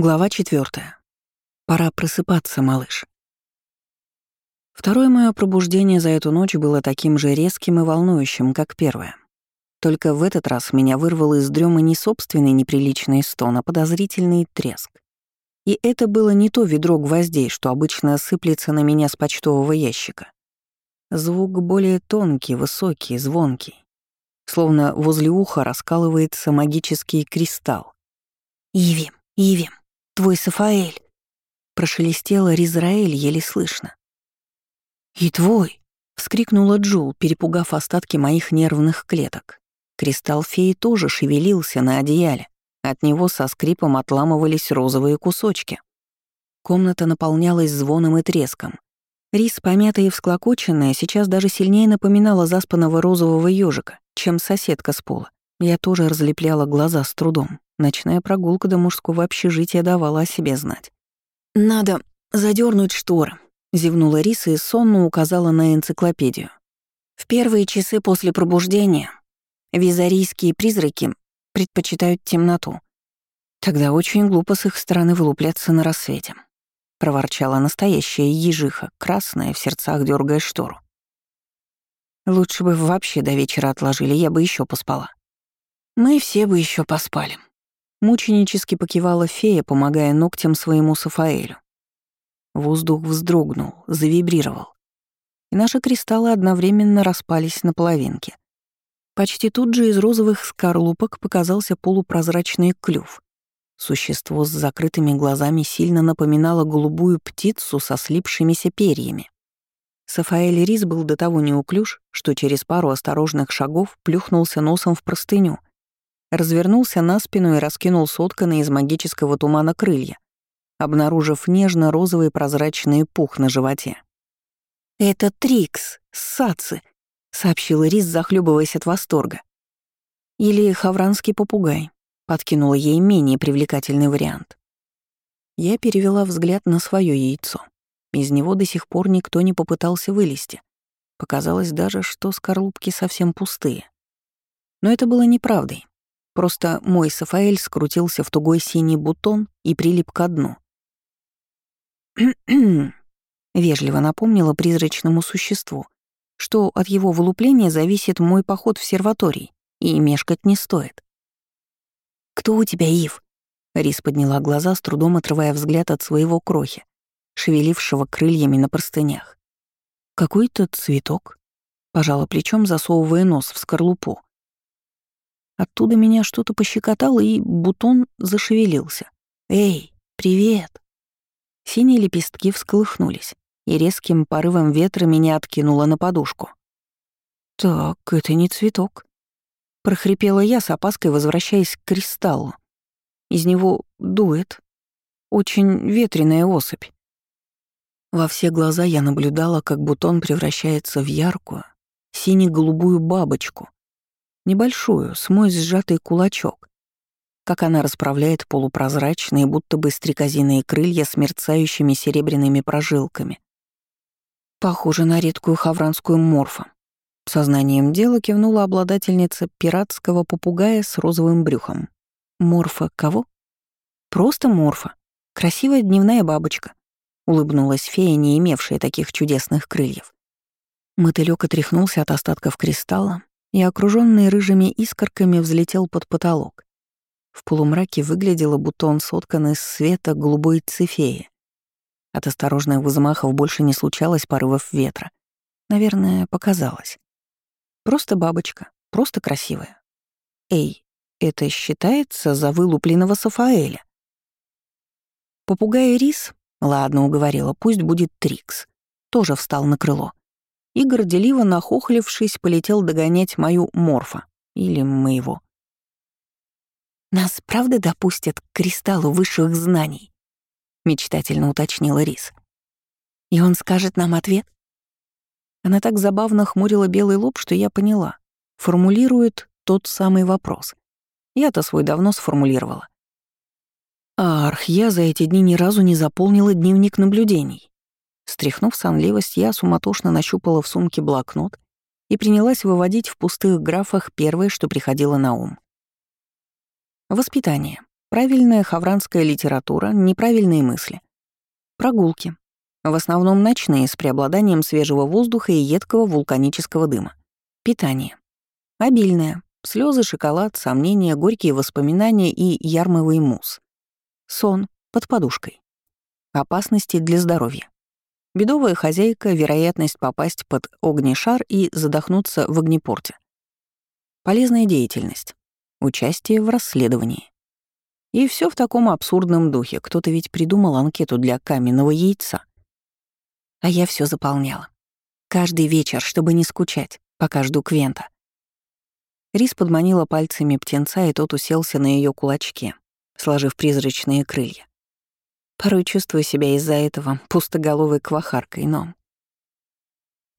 Глава четвертая. Пора просыпаться, малыш. Второе мое пробуждение за эту ночь было таким же резким и волнующим, как первое. Только в этот раз меня вырвал из дремы не собственный неприличный стон, а подозрительный треск. И это было не то ведро гвоздей, что обычно осыплется на меня с почтового ящика. Звук более тонкий, высокий, звонкий. Словно возле уха раскалывается магический кристалл. «Ивим, Ивим, твой Сафаэль!» Прошелестела Ризраэль еле слышно. «И твой!» — вскрикнула Джул, перепугав остатки моих нервных клеток. Кристалл феи тоже шевелился на одеяле. От него со скрипом отламывались розовые кусочки. Комната наполнялась звоном и треском. Рис, помятая и всклокоченная, сейчас даже сильнее напоминала заспанного розового ежика, чем соседка с пола. Я тоже разлепляла глаза с трудом. Ночная прогулка до мужского общежития давала о себе знать. «Надо задернуть шторы», — зевнула Риса и сонно указала на энциклопедию. В первые часы после пробуждения визарийские призраки предпочитают темноту. Тогда очень глупо с их стороны вылупляться на рассвете. Проворчала настоящая ежиха, красная, в сердцах дергая штору. Лучше бы вообще до вечера отложили, я бы еще поспала. Мы все бы еще поспали. Мученически покивала фея, помогая ногтям своему Сафаэлю. Воздух вздрогнул, завибрировал. И наши кристаллы одновременно распались на половинки. Почти тут же из розовых скорлупок показался полупрозрачный клюв. Существо с закрытыми глазами сильно напоминало голубую птицу со слипшимися перьями. Сафаэль Рис был до того неуклюж, что через пару осторожных шагов плюхнулся носом в простыню развернулся на спину и раскинул сотканные из магического тумана крылья, обнаружив нежно-розовый прозрачный пух на животе. «Это Трикс, Сацы», — сообщил Рис, захлебываясь от восторга. «Или хавранский попугай», — подкинула ей менее привлекательный вариант. Я перевела взгляд на свое яйцо. Из него до сих пор никто не попытался вылезти. Показалось даже, что скорлупки совсем пустые. Но это было неправдой. Просто мой Сафаэль скрутился в тугой синий бутон и прилип ко дну. вежливо напомнила призрачному существу, что от его вылупления зависит мой поход в серваторий, и мешкать не стоит. «Кто у тебя, Ив?» Рис подняла глаза, с трудом отрывая взгляд от своего крохи, шевелившего крыльями на простынях. «Какой-то цветок», — пожала плечом, засовывая нос в скорлупу. Оттуда меня что-то пощекотало, и бутон зашевелился. «Эй, привет!» Синие лепестки всколыхнулись, и резким порывом ветра меня откинуло на подушку. «Так, это не цветок», — прохрипела я с опаской, возвращаясь к кристаллу. Из него дует. Очень ветреная особь. Во все глаза я наблюдала, как бутон превращается в яркую, сине-голубую бабочку, Небольшую, с мой сжатый кулачок. Как она расправляет полупрозрачные, будто бы стрекозиные крылья с мерцающими серебряными прожилками. Похоже на редкую хавранскую морфу. Сознанием дела кивнула обладательница пиратского попугая с розовым брюхом. Морфа кого? Просто морфа. Красивая дневная бабочка. Улыбнулась фея, не имевшая таких чудесных крыльев. Мотылёк отряхнулся от остатков кристалла, и, окруженный рыжими искорками, взлетел под потолок. В полумраке выглядело, будто он соткан из света голубой цифеи. От осторожных взмахов больше не случалось порывов ветра. Наверное, показалось. Просто бабочка, просто красивая. Эй, это считается за вылупленного Сафаэля? Попугай Рис, ладно, уговорила, пусть будет Трикс, тоже встал на крыло и, горделиво нахохлившись, полетел догонять мою морфа. Или моего. «Нас правда допустят к кристаллу высших знаний?» — мечтательно уточнила Рис. «И он скажет нам ответ?» Она так забавно хмурила белый лоб, что я поняла. Формулирует тот самый вопрос. Я-то свой давно сформулировала. Арх, я за эти дни ни разу не заполнила дневник наблюдений. Стряхнув сонливость, я суматошно нащупала в сумке блокнот и принялась выводить в пустых графах первое, что приходило на ум. Воспитание. Правильная хавранская литература, неправильные мысли. Прогулки. В основном ночные, с преобладанием свежего воздуха и едкого вулканического дыма. Питание. Обильное. Слезы, шоколад, сомнения, горькие воспоминания и ярмовый мусс. Сон под подушкой. Опасности для здоровья. Бедовая хозяйка, вероятность попасть под огнешар и задохнуться в огнепорте. Полезная деятельность. Участие в расследовании. И все в таком абсурдном духе. Кто-то ведь придумал анкету для каменного яйца. А я все заполняла. Каждый вечер, чтобы не скучать, пока жду Квента. Рис подманила пальцами птенца, и тот уселся на ее кулачке, сложив призрачные крылья. Порой чувствую себя из-за этого пустоголовой квахаркой, но...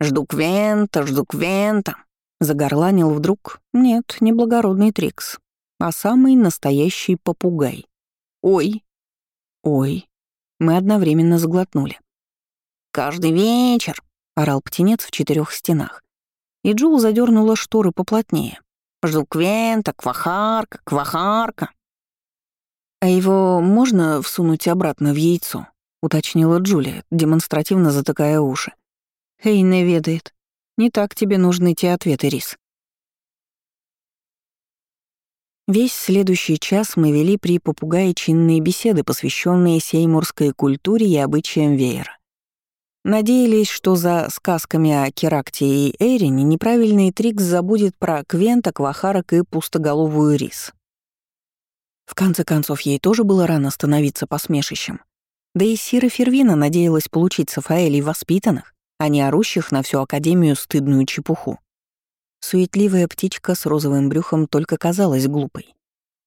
«Жду Квента, жду Квента!» Загорланил вдруг. Нет, не благородный Трикс, а самый настоящий попугай. «Ой!» «Ой!» Мы одновременно сглотнули. «Каждый вечер!» — орал птенец в четырех стенах. И Джул задернула шторы поплотнее. Жду Квента, Квахарка, Квахарка. «А его можно всунуть обратно в яйцо?» — уточнила Джулия, демонстративно затыкая уши. «Хейне ведает. Не так тебе нужны те ответы, Рис». Весь следующий час мы вели при попугае чинные беседы, посвященные сеймурской культуре и обычаям веера. Надеялись, что за сказками о Керакте и Эрине неправильный Трикс забудет про Квента, Квахарок и пустоголовую Рис. В конце концов, ей тоже было рано становиться посмешищем. Да и Сира Фервина надеялась получить Сафаэлей воспитанных, а не орущих на всю Академию стыдную чепуху. Суетливая птичка с розовым брюхом только казалась глупой.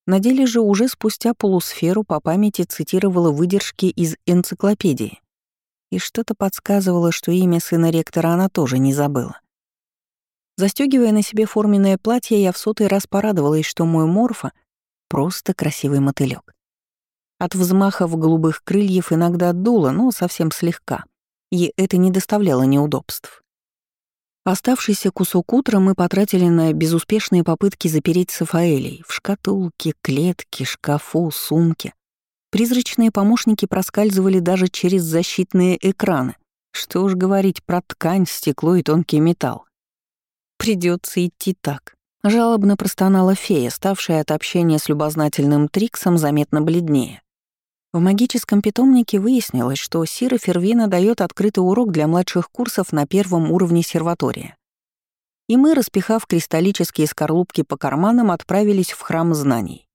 На деле же уже спустя полусферу по памяти цитировала выдержки из энциклопедии — и что-то подсказывало, что имя сына ректора она тоже не забыла. Застёгивая на себе форменное платье, я в сотый раз порадовалась, что мой морфа — просто красивый мотылёк. От взмахов голубых крыльев иногда дуло, но совсем слегка, и это не доставляло неудобств. Оставшийся кусок утра мы потратили на безуспешные попытки запереть Сафаэлей в шкатулке, клетке, шкафу, сумке. Призрачные помощники проскальзывали даже через защитные экраны. Что уж говорить про ткань, стекло и тонкий металл. Придется идти так. Жалобно простонала фея, ставшая от общения с любознательным Триксом заметно бледнее. В магическом питомнике выяснилось, что Сира Фервина дает открытый урок для младших курсов на первом уровне серватория. И мы, распихав кристаллические скорлупки по карманам, отправились в храм знаний.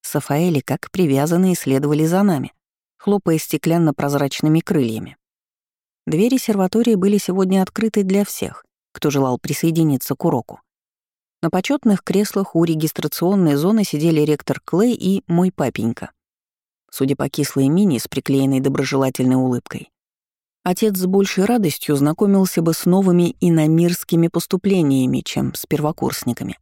Сафаэли, как привязанные, следовали за нами, хлопая стеклянно-прозрачными крыльями. Двери серватории были сегодня открыты для всех, кто желал присоединиться к уроку. На почетных креслах у регистрационной зоны сидели ректор Клей и мой папенька. Судя по кислой мини с приклеенной доброжелательной улыбкой, отец с большей радостью знакомился бы с новыми иномирскими поступлениями, чем с первокурсниками.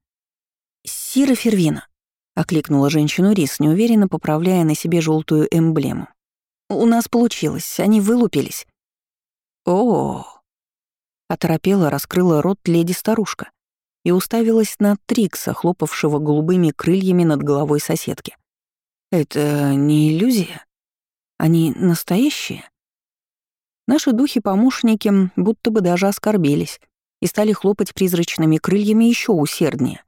«Сира Фервина», — окликнула женщину Рис, неуверенно поправляя на себе желтую эмблему. «У нас получилось, они вылупились». «О!» — оторопела, раскрыла рот леди-старушка и уставилась на Трикса, хлопавшего голубыми крыльями над головой соседки. «Это не иллюзия? Они настоящие?» Наши духи-помощники будто бы даже оскорбились и стали хлопать призрачными крыльями еще усерднее.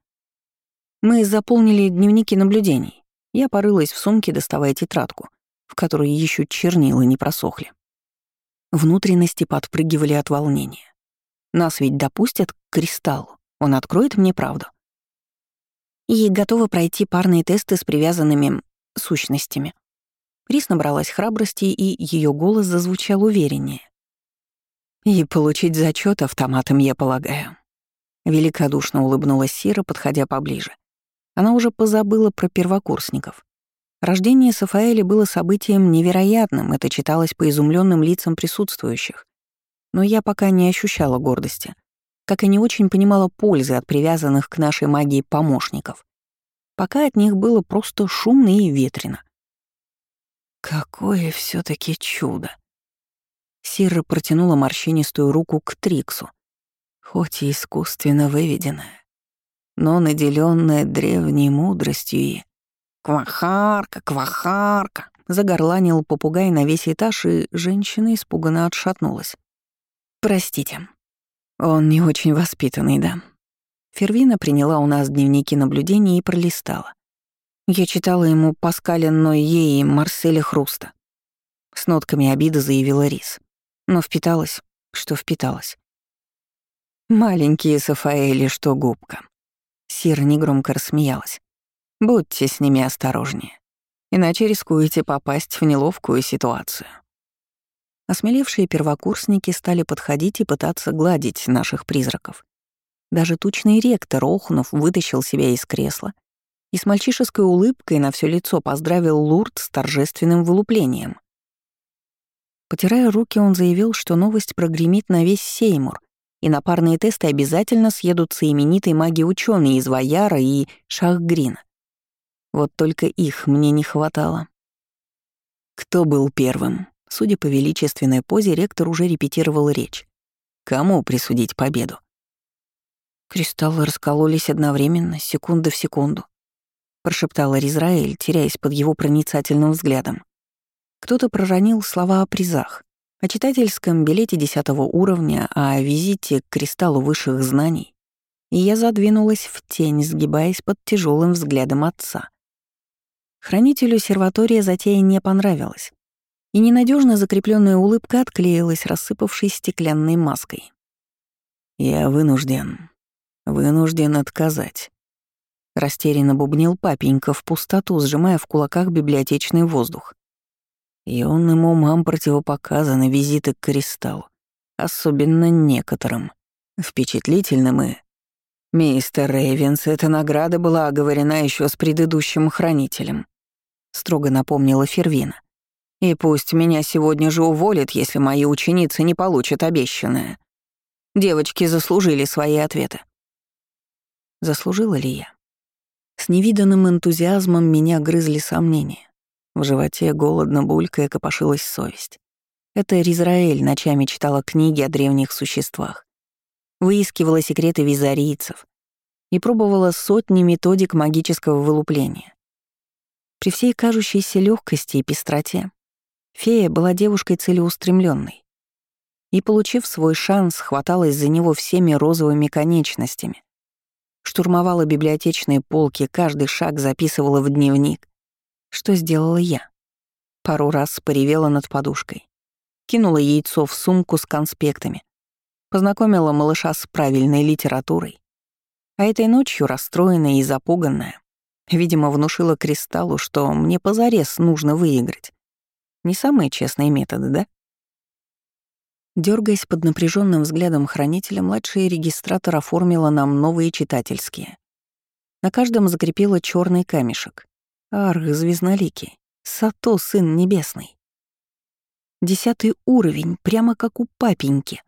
Мы заполнили дневники наблюдений. Я порылась в сумке, доставая тетрадку, в которой еще чернила не просохли. Внутренности подпрыгивали от волнения. Нас ведь допустят к кристаллу. Он откроет мне правду. И готова пройти парные тесты с привязанными сущностями. Рис набралась храбрости, и ее голос зазвучал увереннее. «И получить зачет автоматом, я полагаю». Великодушно улыбнулась Сира, подходя поближе. Она уже позабыла про первокурсников. Рождение Сафаэля было событием невероятным, это читалось по изумленным лицам присутствующих. Но я пока не ощущала гордости, как и не очень понимала пользы от привязанных к нашей магии помощников. Пока от них было просто шумно и ветрено. Какое все таки чудо! Сирра протянула морщинистую руку к Триксу, хоть и искусственно выведенная но наделенная древней мудростью и «Квахарка, квахарка!» — загорланил попугай на весь этаж, и женщина испуганно отшатнулась. «Простите, он не очень воспитанный, да?» Фервина приняла у нас дневники наблюдений и пролистала. Я читала ему Паскаля Нойе и Марселя Хруста. С нотками обиды заявила Рис. Но впиталась, что впиталась. «Маленькие Сафаэли, что губка». Сир негромко рассмеялась. «Будьте с ними осторожнее, иначе рискуете попасть в неловкую ситуацию». Осмелевшие первокурсники стали подходить и пытаться гладить наших призраков. Даже тучный ректор, охнув, вытащил себя из кресла и с мальчишеской улыбкой на все лицо поздравил Лурд с торжественным вылуплением. Потирая руки, он заявил, что новость прогремит на весь Сеймур, и на парные тесты обязательно съедутся именитые маги-ученые из Ваяра и Шахгрина. Вот только их мне не хватало. Кто был первым? Судя по величественной позе, ректор уже репетировал речь. Кому присудить победу? Кристаллы раскололись одновременно, секунда в секунду. Прошептала Ризраэль, теряясь под его проницательным взглядом. Кто-то проронил слова о призах о читательском билете десятого уровня, о визите к кристаллу высших знаний, и я задвинулась в тень, сгибаясь под тяжелым взглядом отца. Хранителю серватория затея не понравилась, и ненадежно закрепленная улыбка отклеилась, рассыпавшись стеклянной маской. «Я вынужден, вынужден отказать», — растерянно бубнил папенька в пустоту, сжимая в кулаках библиотечный воздух. Юным умам противопоказаны визиты к кристаллу, особенно некоторым. Впечатлительным и... «Мистер Рейвенс, эта награда была оговорена еще с предыдущим хранителем», — строго напомнила Фервина. «И пусть меня сегодня же уволят, если мои ученицы не получат обещанное. Девочки заслужили свои ответы». Заслужила ли я? С невиданным энтузиазмом меня грызли сомнения. В животе голодно булькая копошилась совесть. Это Ризраэль ночами читала книги о древних существах, выискивала секреты визарийцев и пробовала сотни методик магического вылупления. При всей кажущейся легкости и пестроте фея была девушкой целеустремленной и, получив свой шанс, хваталась за него всеми розовыми конечностями, штурмовала библиотечные полки, каждый шаг записывала в дневник, что сделала я? Пару раз поревела над подушкой. Кинула яйцо в сумку с конспектами. Познакомила малыша с правильной литературой. А этой ночью, расстроенная и запуганная, видимо, внушила Кристаллу, что мне позарез нужно выиграть. Не самые честные методы, да? Дергаясь под напряженным взглядом хранителя, младший регистратор оформила нам новые читательские. На каждом закрепила черный камешек. Арх звездноликий, Сато, сын небесный. Десятый уровень, прямо как у папеньки.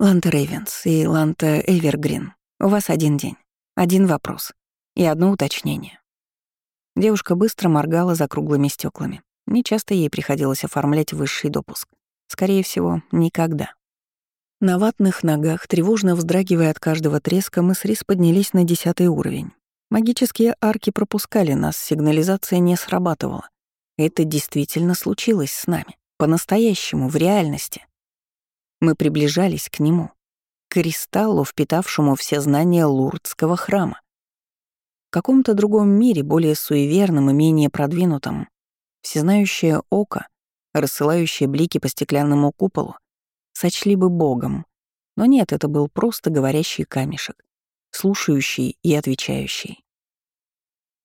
Ланта Рейвенс и Ланта Эвергрин, у вас один день, один вопрос и одно уточнение. Девушка быстро моргала за круглыми стеклами. Нечасто ей приходилось оформлять высший допуск. Скорее всего, никогда. На ватных ногах, тревожно вздрагивая от каждого треска, мы с Рис поднялись на десятый уровень. Магические арки пропускали нас, сигнализация не срабатывала. Это действительно случилось с нами, по-настоящему, в реальности. Мы приближались к нему, к кристаллу, впитавшему все знания Лурдского храма. В каком-то другом мире, более суеверном и менее продвинутом, всезнающее око, рассылающее блики по стеклянному куполу, сочли бы богом. Но нет, это был просто говорящий камешек, слушающий и отвечающий.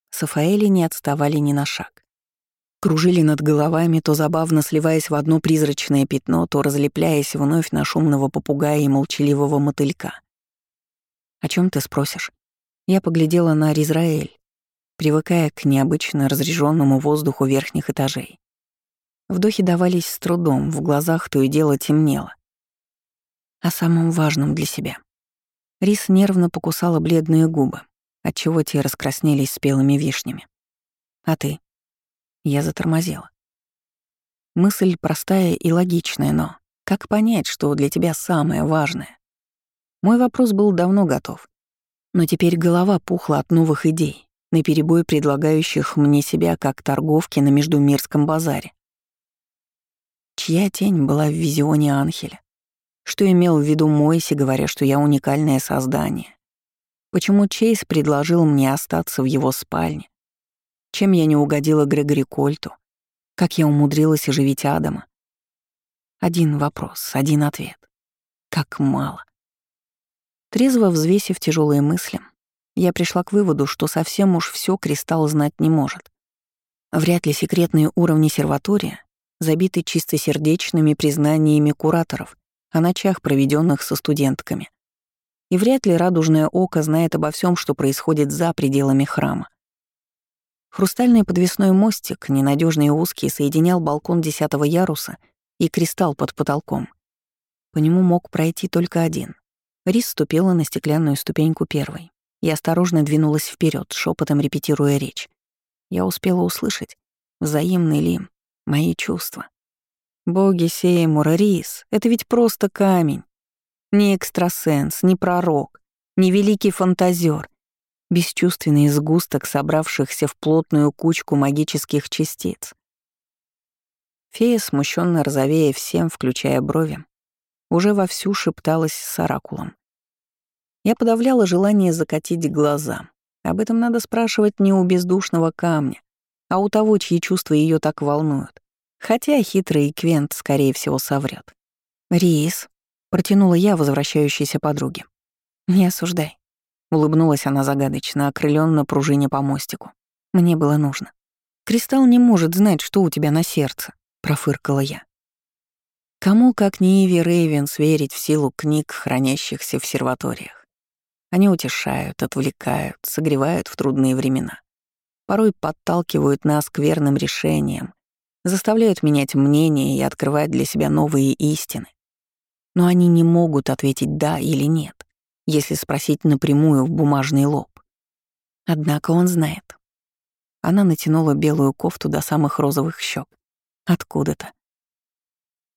Сафаэли не отставали ни на шаг. Кружили над головами, то забавно сливаясь в одно призрачное пятно, то разлепляясь вновь на шумного попугая и молчаливого мотылька. «О чем ты спросишь?» Я поглядела на Ризраэль, привыкая к необычно разреженному воздуху верхних этажей. Вдохи давались с трудом, в глазах то и дело темнело. О самом важном для себя. Рис нервно покусала бледные губы отчего те раскраснелись спелыми вишнями. А ты? Я затормозила. Мысль простая и логичная, но как понять, что для тебя самое важное? Мой вопрос был давно готов. Но теперь голова пухла от новых идей, наперебой предлагающих мне себя как торговки на Междумирском базаре. Чья тень была в визионе Анхеля? Что имел в виду Мойси, говоря, что я уникальное создание? Почему Чейз предложил мне остаться в его спальне? Чем я не угодила Грегори Кольту? Как я умудрилась оживить Адама? Один вопрос, один ответ. Как мало. Трезво взвесив тяжелые мысли, я пришла к выводу, что совсем уж все Кристалл знать не может. Вряд ли секретные уровни серватория забиты чистосердечными признаниями кураторов о ночах, проведенных со студентками. И вряд ли радужное око знает обо всем, что происходит за пределами храма. Хрустальный подвесной мостик, ненадежный и узкий, соединял балкон десятого яруса и кристалл под потолком. По нему мог пройти только один. Рис ступила на стеклянную ступеньку первой и осторожно двинулась вперед, шепотом репетируя речь. Я успела услышать, взаимный ли, мои чувства. Боги Сеймура, Рис, это ведь просто камень. Не экстрасенс, не пророк, не великий фантазер, бесчувственный сгусток собравшихся в плотную кучку магических частиц. Фея, смущенно розовея всем, включая брови, уже вовсю шепталась с оракулом. Я подавляла желание закатить глаза. Об этом надо спрашивать не у бездушного камня, а у того, чьи чувства ее так волнуют. Хотя хитрый Квент, скорее всего, соврет. «Рис», — протянула я возвращающейся подруге. «Не осуждай. Улыбнулась она загадочно, окрылённо пружине по мостику. Мне было нужно. «Кристалл не может знать, что у тебя на сердце», — профыркала я. Кому, как не Иви Рейвенс, верить в силу книг, хранящихся в серваториях? Они утешают, отвлекают, согревают в трудные времена. Порой подталкивают нас к верным решениям, заставляют менять мнение и открывать для себя новые истины. Но они не могут ответить «да» или «нет» если спросить напрямую в бумажный лоб. Однако он знает. Она натянула белую кофту до самых розовых щек. Откуда-то.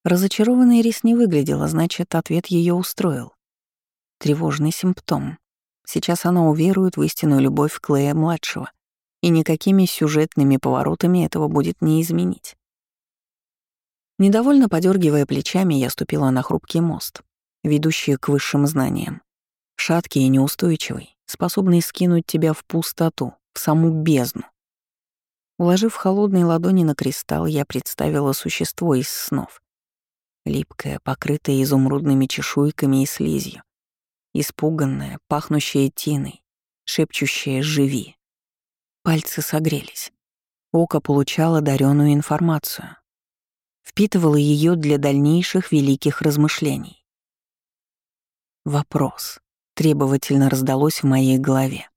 Разочарованный рис не выглядела, значит, ответ ее устроил. Тревожный симптом. Сейчас она уверует в истинную любовь Клея-младшего, и никакими сюжетными поворотами этого будет не изменить. Недовольно подергивая плечами, я ступила на хрупкий мост, ведущий к высшим знаниям. Шаткий и неустойчивый, способный скинуть тебя в пустоту, в саму бездну. Уложив холодные ладони на кристалл, я представила существо из снов. Липкое, покрытое изумрудными чешуйками и слизью. Испуганное, пахнущее тиной, шепчущее «живи». Пальцы согрелись. Око получало даренную информацию. Впитывало ее для дальнейших великих размышлений. Вопрос требовательно раздалось в моей голове.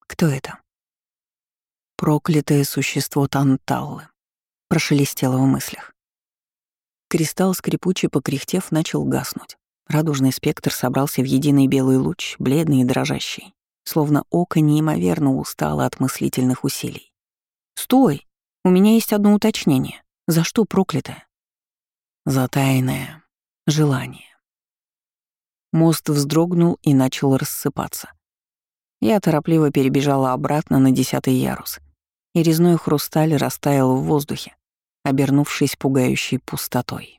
Кто это? Проклятое существо Танталлы. Прошелестело в мыслях. Кристалл, скрипучий покряхтев, начал гаснуть. Радужный спектр собрался в единый белый луч, бледный и дрожащий, словно око неимоверно устало от мыслительных усилий. «Стой! У меня есть одно уточнение. За что проклятое?» «За тайное желание». Мост вздрогнул и начал рассыпаться. Я торопливо перебежала обратно на десятый ярус, и резной хрусталь растаял в воздухе, обернувшись пугающей пустотой.